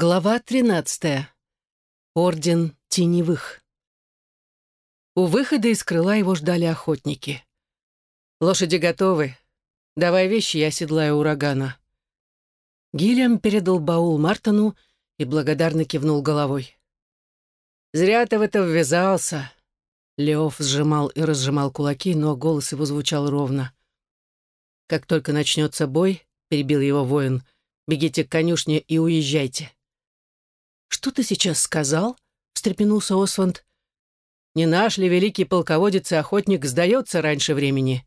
Глава 13. Орден теневых. У выхода из крыла его ждали охотники. «Лошади готовы. Давай вещи, я седлаю урагана». Гильям передал баул Мартону и благодарно кивнул головой. «Зря ты в это ввязался». Леоф сжимал и разжимал кулаки, но голос его звучал ровно. «Как только начнется бой», — перебил его воин, — «бегите к конюшне и уезжайте». «Что ты сейчас сказал?» — встрепенулся Осванд. «Не наш ли великий полководец и охотник сдается раньше времени?»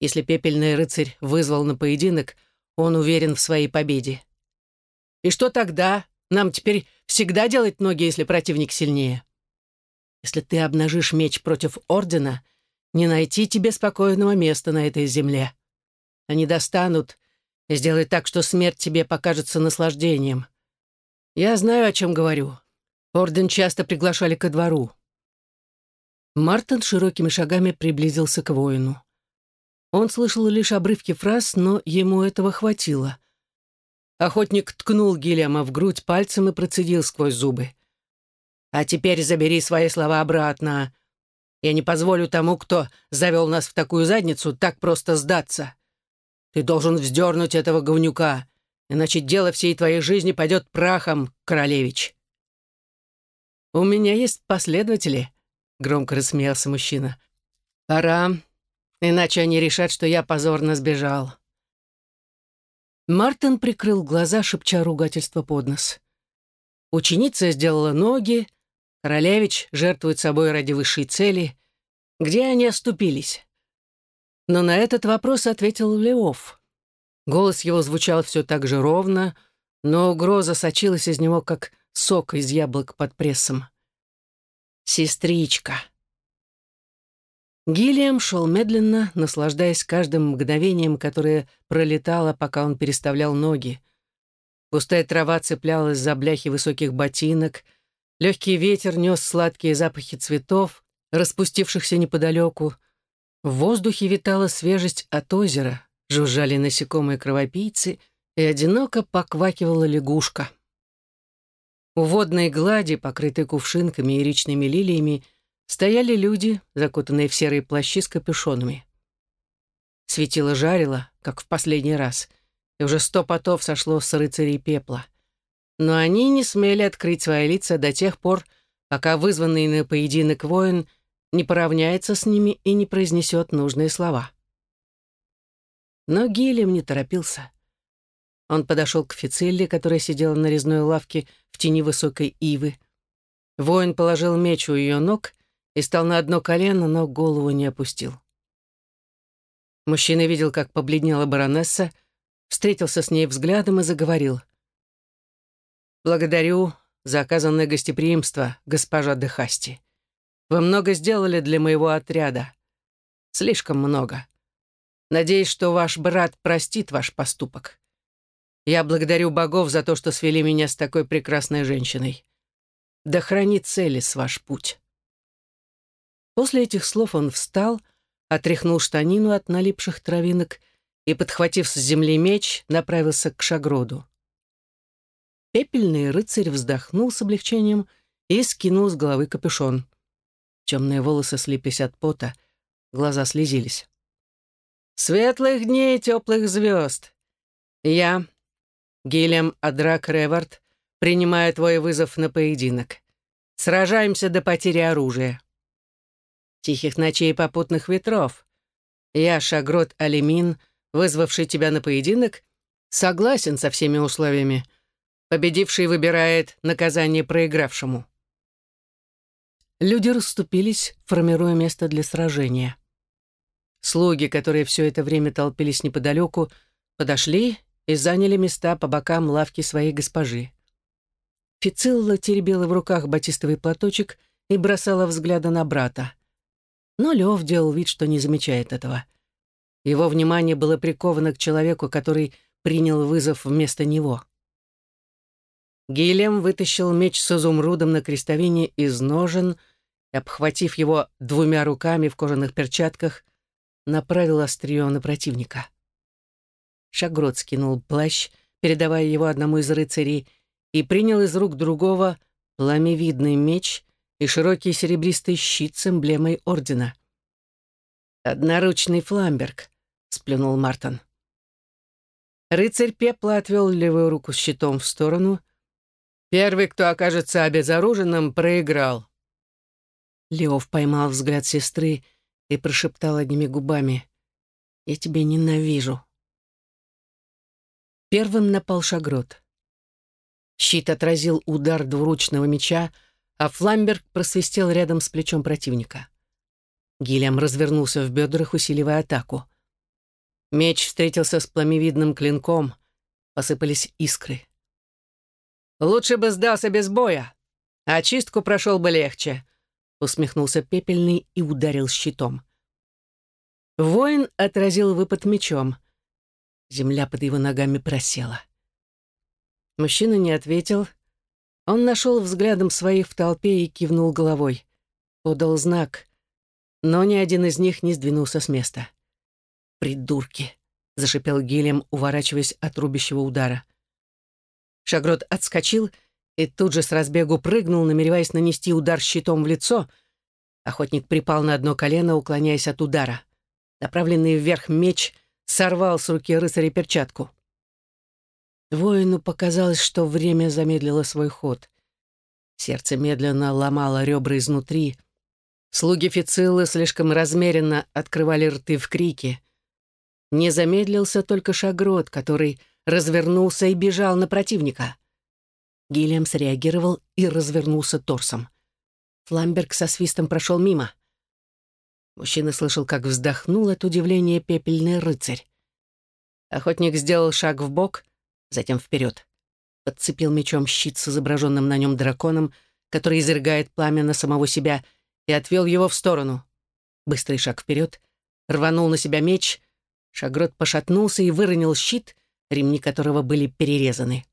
Если пепельный рыцарь вызвал на поединок, он уверен в своей победе. «И что тогда? Нам теперь всегда делать ноги, если противник сильнее?» «Если ты обнажишь меч против Ордена, не найти тебе спокойного места на этой земле. Они достанут и сделают так, что смерть тебе покажется наслаждением. Я знаю, о чем говорю. Орден часто приглашали ко двору. Мартин широкими шагами приблизился к воину. Он слышал лишь обрывки фраз, но ему этого хватило. Охотник ткнул Гильяма в грудь пальцем и процедил сквозь зубы. «А теперь забери свои слова обратно. Я не позволю тому, кто завел нас в такую задницу, так просто сдаться. Ты должен вздернуть этого говнюка, иначе дело всей твоей жизни пойдет прахом, королевич». «У меня есть последователи», — громко рассмеялся мужчина. «Пора, иначе они решат, что я позорно сбежал». Мартин прикрыл глаза, шепча ругательство под нос. Ученица сделала ноги, королевич жертвует собой ради высшей цели. Где они оступились? Но на этот вопрос ответил Леоф. Голос его звучал все так же ровно, но угроза сочилась из него, как сок из яблок под прессом. «Сестричка». Гиллиам шел медленно, наслаждаясь каждым мгновением, которое пролетало, пока он переставлял ноги. Густая трава цеплялась за бляхи высоких ботинок, легкий ветер нес сладкие запахи цветов, распустившихся неподалеку. В воздухе витала свежесть от озера, жужжали насекомые-кровопийцы, и одиноко поквакивала лягушка. У водной глади, покрытой кувшинками и речными лилиями, стояли люди, закутанные в серые плащи с капюшонами. Светило жарило, как в последний раз, и уже сто потов сошло с рыцарей пепла. Но они не смели открыть свои лица до тех пор, пока вызванный на поединок воин не поравняется с ними и не произнесет нужные слова. Но Гильям не торопился. Он подошел к Фицилле, которая сидела на резной лавке в тени высокой ивы. Воин положил меч у ее ног и стал на одно колено, но голову не опустил. Мужчина видел, как побледнела баронесса, встретился с ней взглядом и заговорил. «Благодарю за оказанное гостеприимство, госпожа Дехасти. Вы много сделали для моего отряда. Слишком много. Надеюсь, что ваш брат простит ваш поступок. Я благодарю богов за то, что свели меня с такой прекрасной женщиной. Да хранит Целис ваш путь». После этих слов он встал, отряхнул штанину от налипших травинок и, подхватив с земли меч, направился к Шагроду. Пепельный рыцарь вздохнул с облегчением и скинул с головы капюшон. Темные волосы слиплись от пота, глаза слезились. Светлых дней теплых звезд. Я, Гильям Адрак Ревард, принимаю твой вызов на поединок. Сражаемся до потери оружия. Тихих ночей попутных ветров. Я, Шагрот Алимин, вызвавший тебя на поединок, согласен со всеми условиями. Победивший выбирает наказание проигравшему. Люди расступились, формируя место для сражения. Слуги, которые все это время толпились неподалеку, подошли и заняли места по бокам лавки своей госпожи. Фицилла теребила в руках батистовый платочек и бросала взгляды на брата. Но Лев делал вид, что не замечает этого. Его внимание было приковано к человеку, который принял вызов вместо него. Гилем вытащил меч с изумрудом на крестовине из ножен и, обхватив его двумя руками в кожаных перчатках, направил острие на противника. Шагрот скинул плащ, передавая его одному из рыцарей, и принял из рук другого пламевидный меч и широкий серебристый щит с эмблемой ордена. «Одноручный фламберг», — сплюнул Мартин. Рыцарь пепла отвел левую руку с щитом в сторону. «Первый, кто окажется обезоруженным, проиграл». Леов поймал взгляд сестры и прошептал одними губами. «Я тебя ненавижу». Первым напал Шагрот. Щит отразил удар двуручного меча, а Фламберг просвистел рядом с плечом противника. Гильям развернулся в бедрах, усиливая атаку. Меч встретился с пламевидным клинком, посыпались искры. «Лучше бы сдался без боя, а чистку прошел бы легче», усмехнулся пепельный и ударил щитом. Воин отразил выпад мечом. Земля под его ногами просела. Мужчина не ответил. Он нашел взглядом своих в толпе и кивнул головой. Подал знак, но ни один из них не сдвинулся с места. «Придурки!» — зашипел Гилем, уворачиваясь от рубящего удара. Шагрот отскочил и тут же с разбегу прыгнул, намереваясь нанести удар щитом в лицо. Охотник припал на одно колено, уклоняясь от удара. Направленный вверх меч сорвал с руки рыцаря перчатку. Воину показалось, что время замедлило свой ход. Сердце медленно ломало ребра изнутри. Слуги Фициллы слишком размеренно открывали рты в крике. Не замедлился только Шагрот, который развернулся и бежал на противника. Гильям среагировал и развернулся торсом. Фламберг со свистом прошел мимо. Мужчина слышал, как вздохнул от удивления пепельный рыцарь. Охотник сделал шаг в бок, затем вперед. Подцепил мечом щит с изображенным на нем драконом, который изрыгает пламя на самого себя, и отвел его в сторону. Быстрый шаг вперед, рванул на себя меч, Шагрот пошатнулся и выронил щит, ремни которого были перерезаны.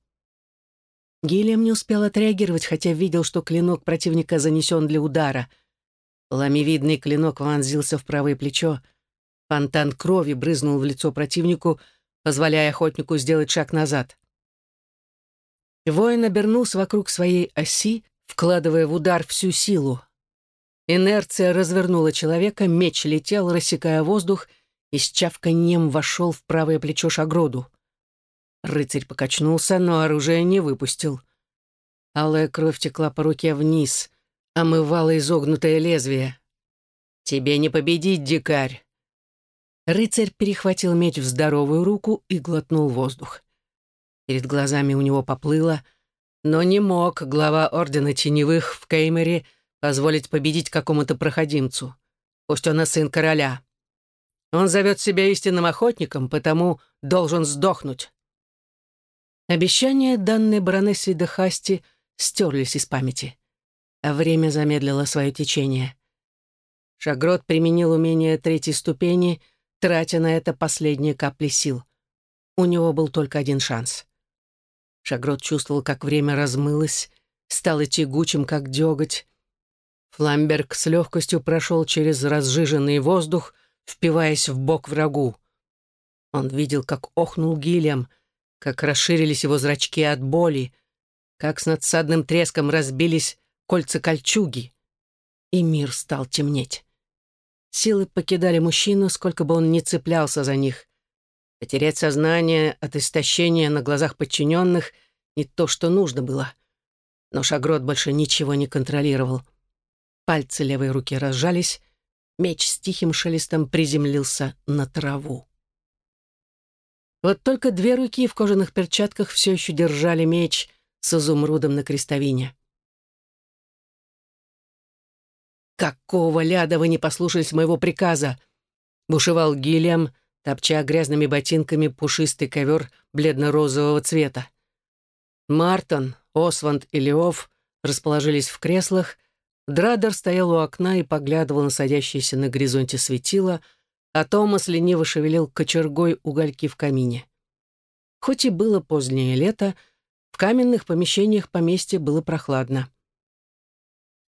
Гильям не успел отреагировать, хотя видел, что клинок противника занесен для удара. Ламевидный клинок вонзился в правое плечо. Фонтан крови брызнул в лицо противнику — позволяя охотнику сделать шаг назад. Воин обернулся вокруг своей оси, вкладывая в удар всю силу. Инерция развернула человека, меч летел, рассекая воздух, и с чавканьем вошел в правое плечо Шагроду. Рыцарь покачнулся, но оружие не выпустил. Алая кровь текла по руке вниз, омывала изогнутое лезвие. «Тебе не победить, дикарь!» Рыцарь перехватил меч в здоровую руку и глотнул воздух. Перед глазами у него поплыло, но не мог глава Ордена Теневых в Кеймере позволить победить какому-то проходимцу, пусть он и сын короля. Он зовет себя истинным охотником, потому должен сдохнуть. Обещания, данные баронессе де Хасти, стерлись из памяти, а время замедлило свое течение. Шагрот применил умение третьей ступени — тратя на это последние капли сил. У него был только один шанс. Шагрот чувствовал, как время размылось, стало тягучим, как деготь. Фламберг с легкостью прошел через разжиженный воздух, впиваясь в бок врагу. Он видел, как охнул Гильям, как расширились его зрачки от боли, как с надсадным треском разбились кольца кольчуги, и мир стал темнеть. Силы покидали мужчину, сколько бы он ни цеплялся за них. Потерять сознание от истощения на глазах подчиненных — не то, что нужно было. Но Шагрот больше ничего не контролировал. Пальцы левой руки разжались, меч с тихим шелестом приземлился на траву. Вот только две руки в кожаных перчатках все еще держали меч с изумрудом на крестовине. «Какого ляда вы не послушались моего приказа?» — бушевал Гильям, топча грязными ботинками пушистый ковер бледно-розового цвета. Мартон, Осванд и Леов расположились в креслах, Драдер стоял у окна и поглядывал на садящееся на горизонте светило, а Томас лениво шевелил кочергой угольки в камине. Хоть и было позднее лето, в каменных помещениях поместья было прохладно.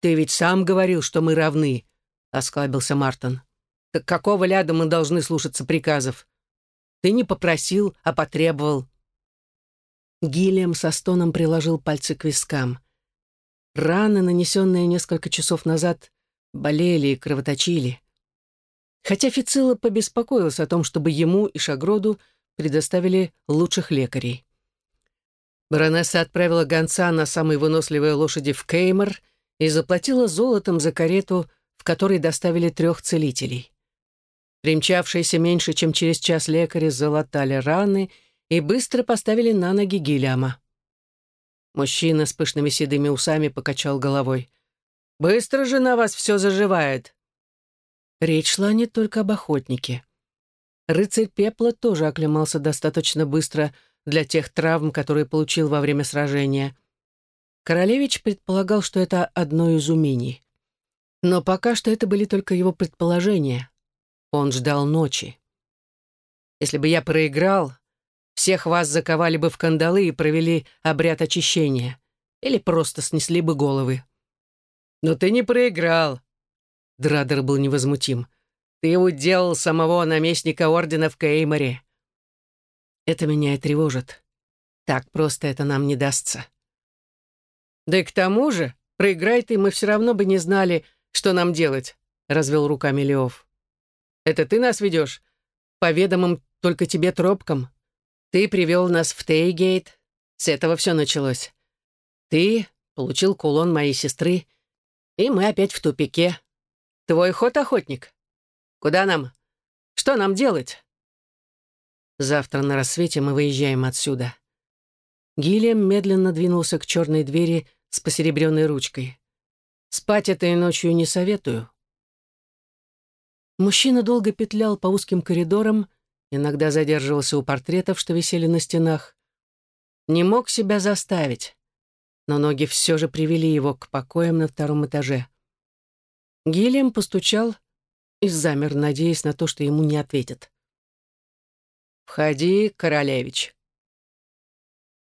«Ты ведь сам говорил, что мы равны», — осклабился Мартин. «Так какого ляда мы должны слушаться приказов? Ты не попросил, а потребовал». Гильям со стоном приложил пальцы к вискам. Раны, нанесенные несколько часов назад, болели и кровоточили. Хотя Фицилла побеспокоился о том, чтобы ему и Шагроду предоставили лучших лекарей. Баронесса отправила гонца на самой выносливой лошади в Кеймор и заплатила золотом за карету, в которой доставили трех целителей. Примчавшиеся меньше, чем через час лекари залатали раны и быстро поставили на ноги Гильяма. Мужчина с пышными седыми усами покачал головой. «Быстро же на вас все заживает!» Речь шла не только об охотнике. Рыцарь пепла тоже оклемался достаточно быстро для тех травм, которые получил во время сражения. Королевич предполагал, что это одно из умений. Но пока что это были только его предположения. Он ждал ночи. Если бы я проиграл, всех вас заковали бы в кандалы и провели обряд очищения. Или просто снесли бы головы. Но ты не проиграл. Драдер был невозмутим. Ты уделал самого наместника ордена в Кейморе. Это меня и тревожит. Так просто это нам не дастся. Да и к тому же, проиграй ты, мы все равно бы не знали, что нам делать, развел руками Леов. Это ты нас ведешь? По ведомым только тебе тропкам. Ты привел нас в Тейгейт. С этого все началось. Ты получил кулон моей сестры, и мы опять в тупике. Твой ход, охотник. Куда нам? Что нам делать? Завтра на рассвете мы выезжаем отсюда. Гильям медленно двинулся к черной двери с посеребренной ручкой. Спать этой ночью не советую. Мужчина долго петлял по узким коридорам, иногда задерживался у портретов, что висели на стенах. Не мог себя заставить, но ноги все же привели его к покоям на втором этаже. Гильям постучал и замер, надеясь на то, что ему не ответят. «Входи, королевич».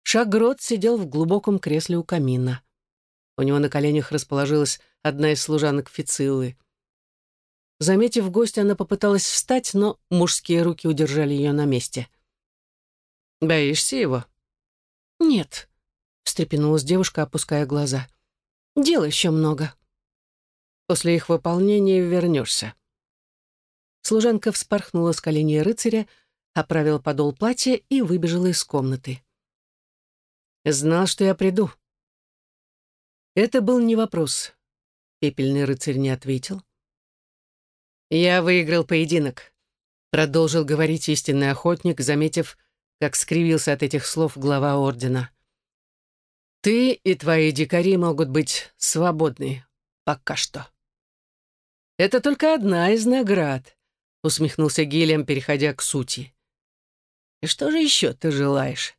Шагрот сидел в глубоком кресле у камина. У него на коленях расположилась одна из служанок Фицилы. Заметив гостя, она попыталась встать, но мужские руки удержали ее на месте. «Боишься его?» «Нет», — встрепенулась девушка, опуская глаза. «Дела еще много». «После их выполнения вернешься». Служанка вспорхнула с коленей рыцаря, оправила подол платья и выбежала из комнаты. «Знал, что я приду». Это был не вопрос. Пепельный рыцарь не ответил. «Я выиграл поединок», — продолжил говорить истинный охотник, заметив, как скривился от этих слов глава ордена. «Ты и твои дикари могут быть свободны пока что». «Это только одна из наград», — усмехнулся Гильям, переходя к сути. «И что же еще ты желаешь?»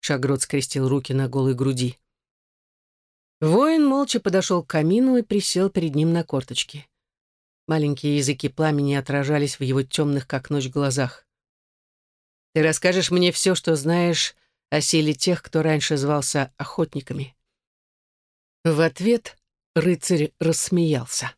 Шагрот скрестил руки на голой груди. Воин молча подошел к камину и присел перед ним на корточки. Маленькие языки пламени отражались в его темных, как ночь, глазах. «Ты расскажешь мне все, что знаешь о силе тех, кто раньше звался охотниками». В ответ рыцарь рассмеялся.